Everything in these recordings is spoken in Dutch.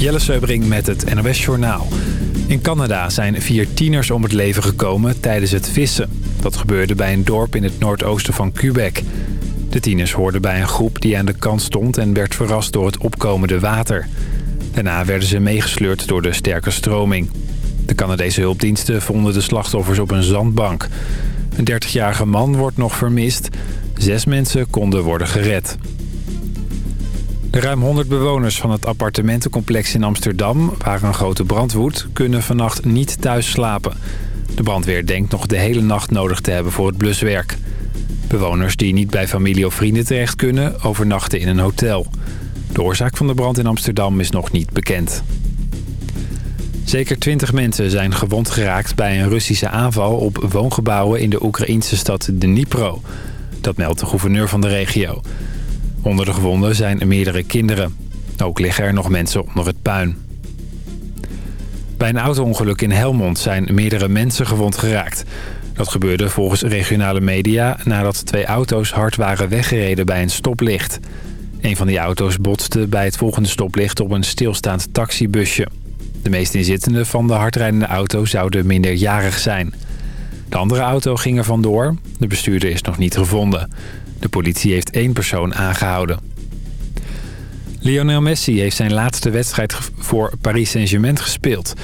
Jelle Seubring met het NOS Journaal. In Canada zijn vier tieners om het leven gekomen tijdens het vissen. Dat gebeurde bij een dorp in het noordoosten van Quebec. De tieners hoorden bij een groep die aan de kant stond... en werd verrast door het opkomende water. Daarna werden ze meegesleurd door de sterke stroming. De Canadese hulpdiensten vonden de slachtoffers op een zandbank. Een 30-jarige man wordt nog vermist. Zes mensen konden worden gered. De ruim 100 bewoners van het appartementencomplex in Amsterdam... waar een grote brand woedt, kunnen vannacht niet thuis slapen. De brandweer denkt nog de hele nacht nodig te hebben voor het bluswerk. Bewoners die niet bij familie of vrienden terecht kunnen... overnachten in een hotel. De oorzaak van de brand in Amsterdam is nog niet bekend. Zeker 20 mensen zijn gewond geraakt bij een Russische aanval... op woongebouwen in de Oekraïnse stad Dnipro. Dat meldt de gouverneur van de regio. Onder de gewonden zijn meerdere kinderen. Ook liggen er nog mensen onder het puin. Bij een auto-ongeluk in Helmond zijn meerdere mensen gewond geraakt. Dat gebeurde volgens regionale media nadat twee auto's hard waren weggereden bij een stoplicht. Een van die auto's botste bij het volgende stoplicht op een stilstaand taxibusje. De meeste inzittenden van de hardrijdende auto zouden minderjarig zijn. De andere auto ging er vandoor. De bestuurder is nog niet gevonden. De politie heeft één persoon aangehouden. Lionel Messi heeft zijn laatste wedstrijd voor Paris Saint-Germain gespeeld.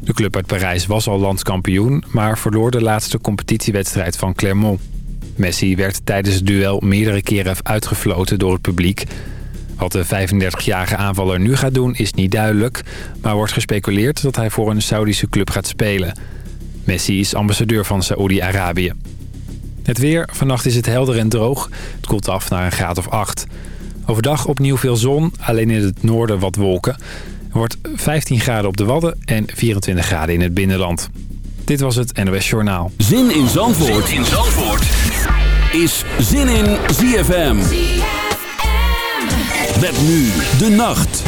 De club uit Parijs was al landskampioen, maar verloor de laatste competitiewedstrijd van Clermont. Messi werd tijdens het duel meerdere keren uitgefloten door het publiek. Wat de 35-jarige aanvaller nu gaat doen is niet duidelijk... maar wordt gespeculeerd dat hij voor een Saudische club gaat spelen. Messi is ambassadeur van Saoedi-Arabië. Het weer. Vannacht is het helder en droog. Het koelt af naar een graad of 8. Overdag opnieuw veel zon, alleen in het noorden wat wolken. Er wordt 15 graden op de Wadden en 24 graden in het binnenland. Dit was het NOS Journaal. Zin in Zandvoort, in Zandvoort. is Zin in ZFM. ZFM. Met nu de nacht.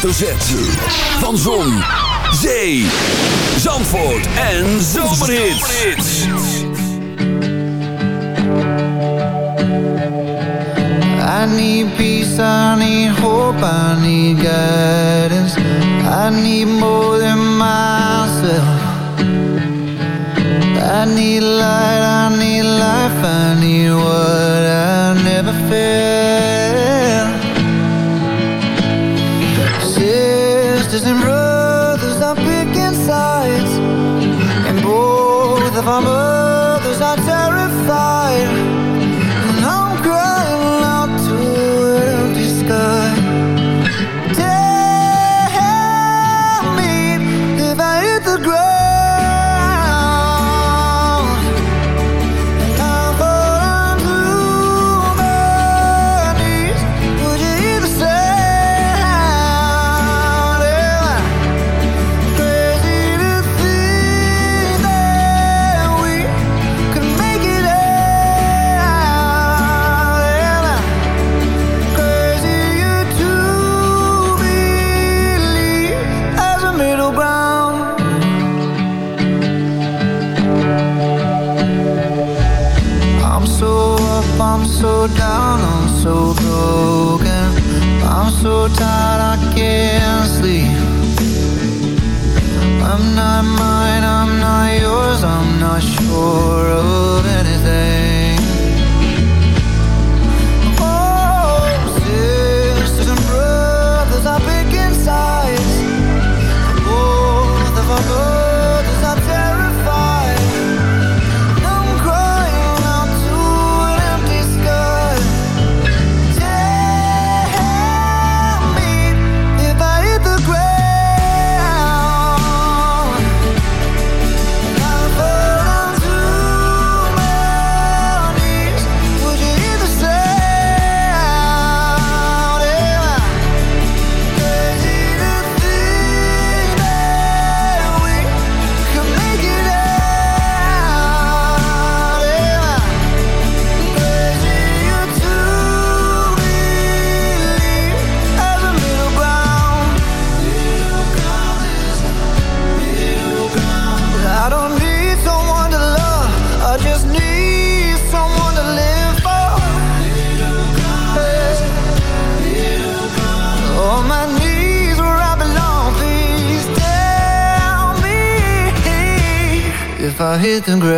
Hoofdletter Z. Van Zon,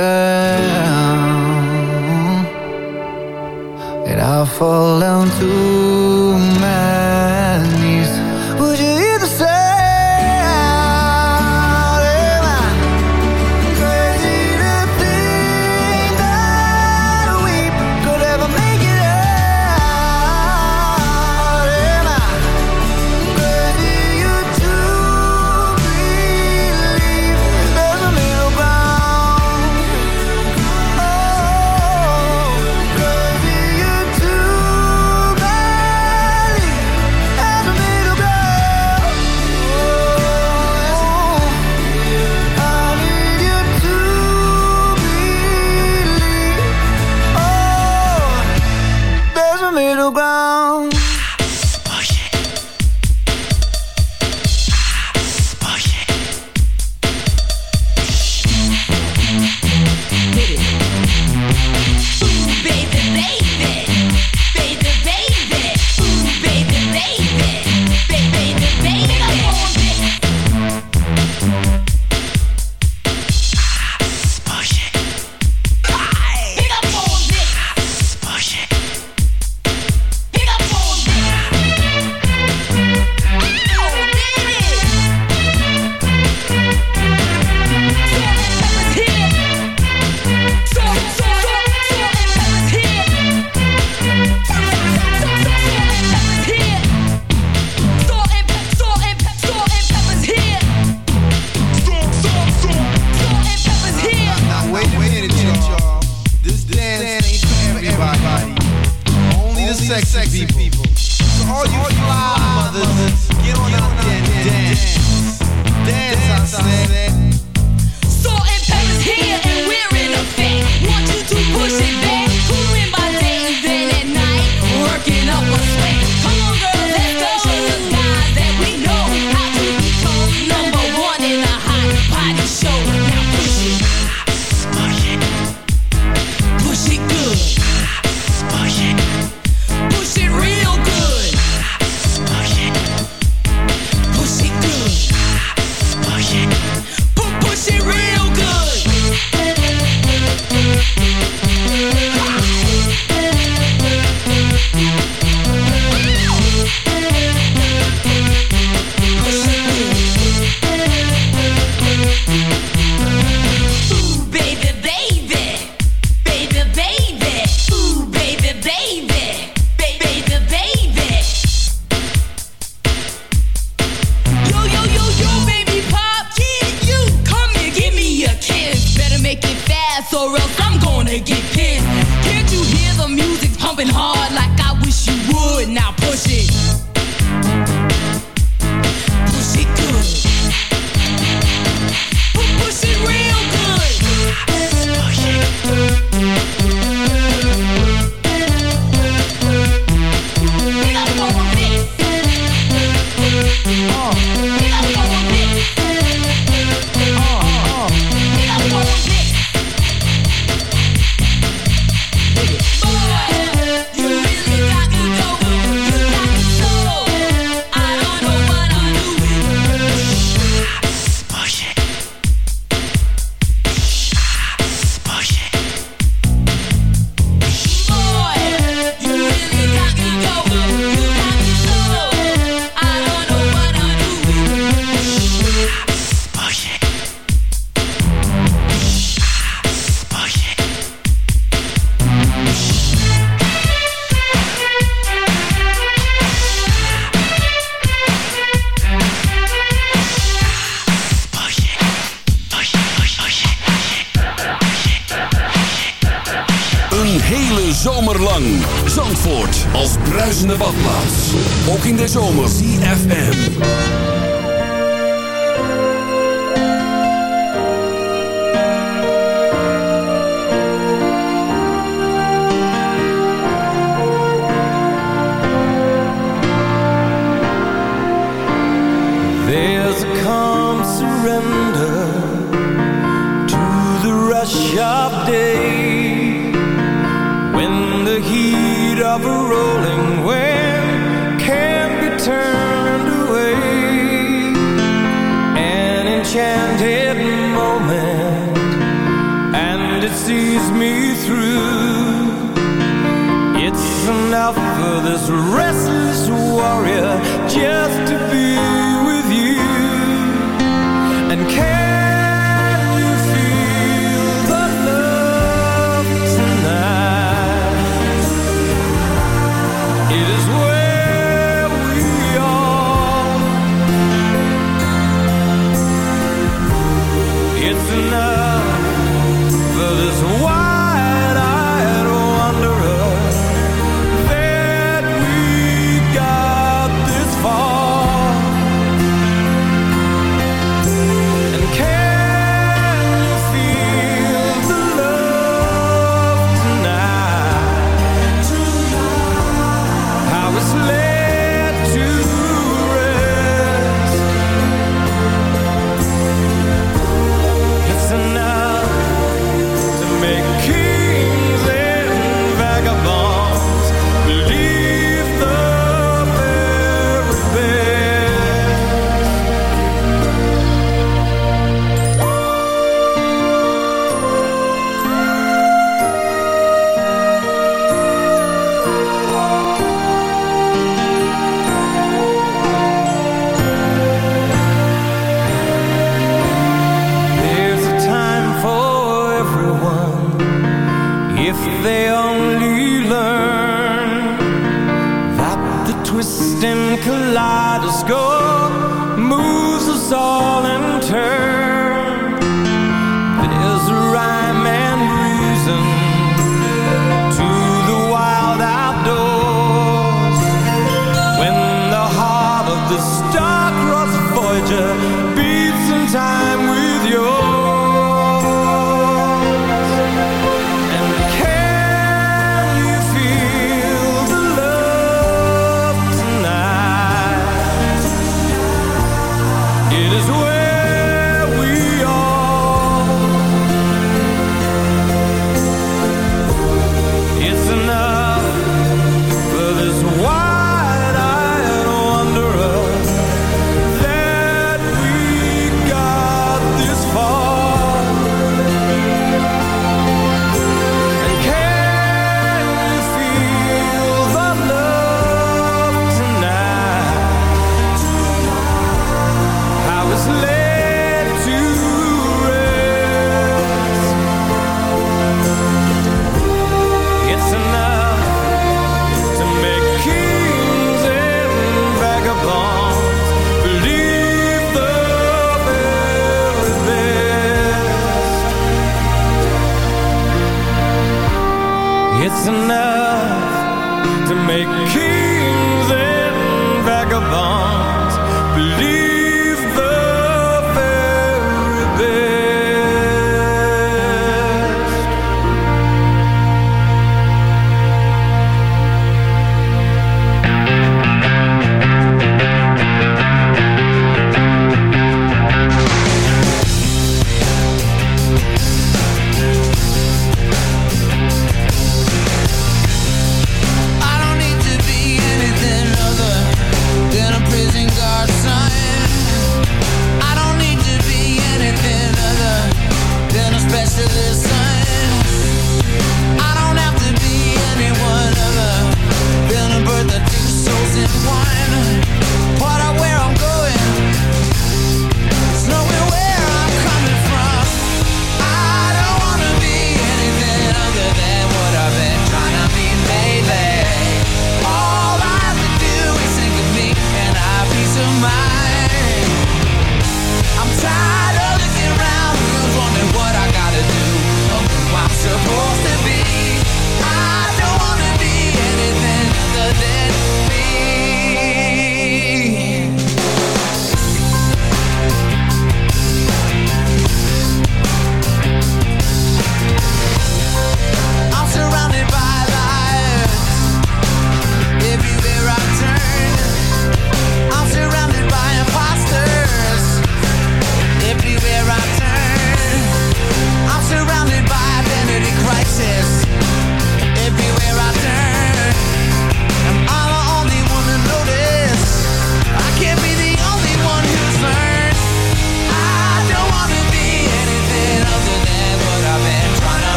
ground And I fall down to man.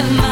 to my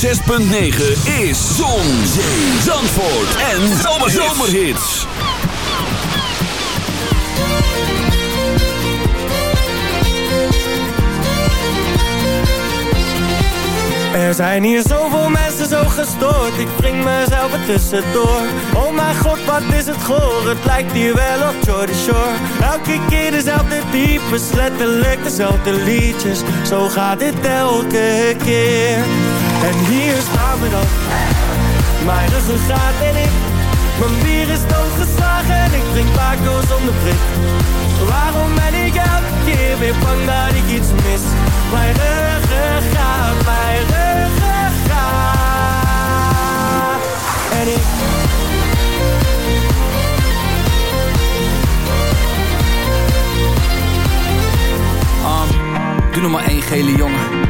106.9 is Zon, Zee, Zandvoort en Zomerhits. Er zijn hier zoveel mensen zo gestoord Ik breng mezelf er tussendoor Oh mijn god, wat is het goor Het lijkt hier wel op Jordy Shore Elke keer dezelfde types Letterlijk dezelfde liedjes Zo gaat dit elke keer En hier staan we dan. Mijn ruggengraat en ik. Mijn bier is doodgeslagen En ik drink Paco zonder prik. Waarom ben ik elke keer weer bang dat ik iets mis? Mijn ruggengraat, mijn ruggengraat En ik doe nog maar één gele jongen.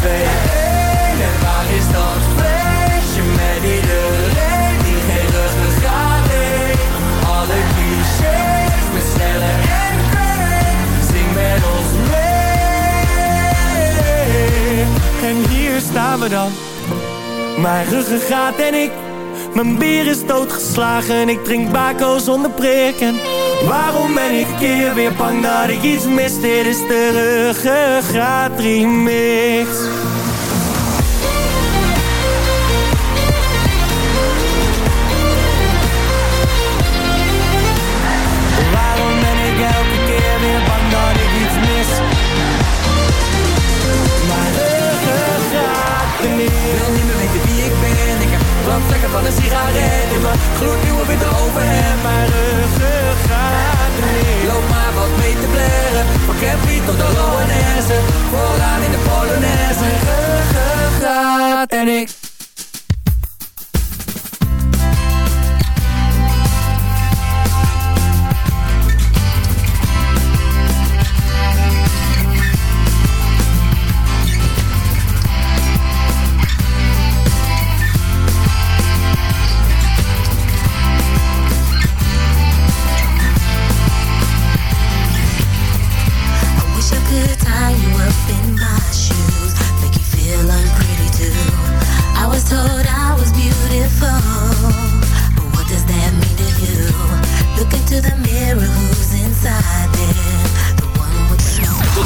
3, 2, 1 En waar is dat feestje met iedereen die geen ruggengraat heeft? Alle clichés met sneller en kreeg Zing met ons mee En hier staan we dan Mijn ruggengraat en ik mijn bier is doodgeslagen en ik drink bako zonder prik En waarom ben ik een keer weer bang dat ik iets mis? Dit is de ruggengraat remix Waarom ben ik elke keer weer bang dat ik iets mis? Mijn ruggengraat remix wil niet meer weten wie ik ben. Ik heb brandvlekken van een sigaret in mijn gloednieuwe witte overhemd. Mijn mee te blaren. Van Campy tot de Loanesse. Vooraan in de Polonaise. Ruggengraat en ik.